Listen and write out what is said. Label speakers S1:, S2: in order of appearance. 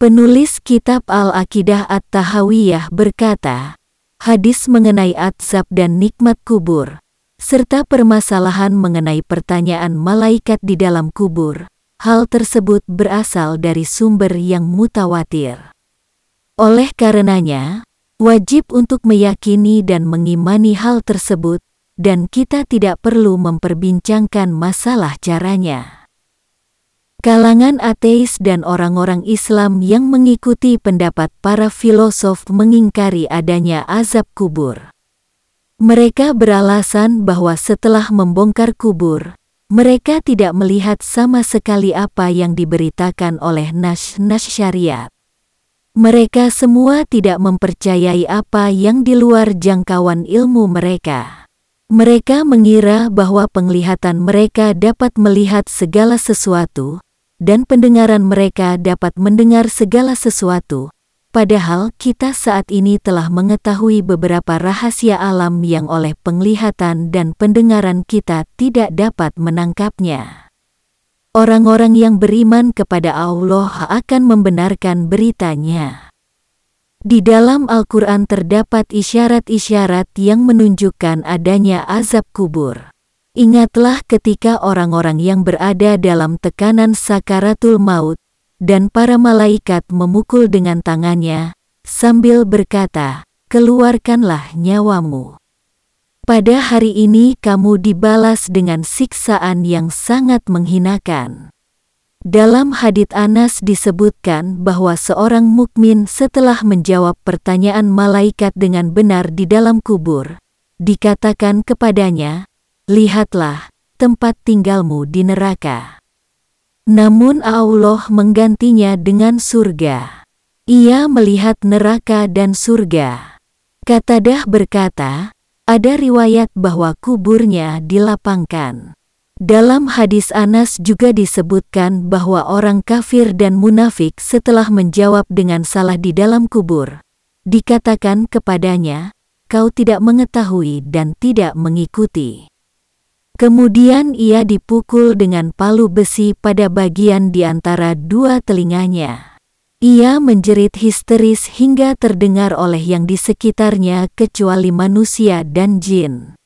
S1: Penulis kitab Al-Aqidah At-Tahawiyah berkata, hadis mengenai azab dan nikmat kubur, serta permasalahan mengenai pertanyaan malaikat di dalam kubur, hal tersebut berasal dari sumber yang mutawatir. Oleh karenanya, wajib untuk meyakini dan mengimani hal tersebut, dan kita tidak perlu memperbincangkan masalah caranya. Kalangan ateis dan orang-orang Islam yang mengikuti pendapat para filosof mengingkari adanya azab kubur. Mereka beralasan bahwa setelah membongkar kubur, mereka tidak melihat sama sekali apa yang diberitakan oleh nas-nas syariat. Mereka semua tidak mempercayai apa yang di luar jangkauan ilmu mereka. Mereka mengira bahwa penglihatan mereka dapat melihat segala sesuatu, dan pendengaran mereka dapat mendengar segala sesuatu, padahal kita saat ini telah mengetahui beberapa rahasia alam yang oleh penglihatan dan pendengaran kita tidak dapat menangkapnya. Orang-orang yang beriman kepada Allah akan membenarkan beritanya. Di dalam Al-Quran terdapat isyarat-isyarat yang menunjukkan adanya azab kubur. Ingatlah ketika orang-orang yang berada dalam tekanan sakaratul maut, dan para malaikat memukul dengan tangannya, sambil berkata, Keluarkanlah nyawamu. Pada hari ini kamu dibalas dengan siksaan yang sangat menghinakan. Dalam hadits Anas disebutkan bahwa seorang mukmin setelah menjawab pertanyaan malaikat dengan benar di dalam kubur, dikatakan kepadanya, lihatlah tempat tinggalmu di neraka. Namun Allah menggantinya dengan surga. Ia melihat neraka dan surga. Katadah berkata, ada riwayat bahwa kuburnya dilapangkan. Dalam hadis Anas juga disebutkan bahwa orang kafir dan munafik setelah menjawab dengan salah di dalam kubur, dikatakan kepadanya, kau tidak mengetahui dan tidak mengikuti. Kemudian ia dipukul dengan palu besi pada bagian di antara dua telinganya. Ia menjerit histeris hingga terdengar oleh yang di sekitarnya kecuali manusia dan jin.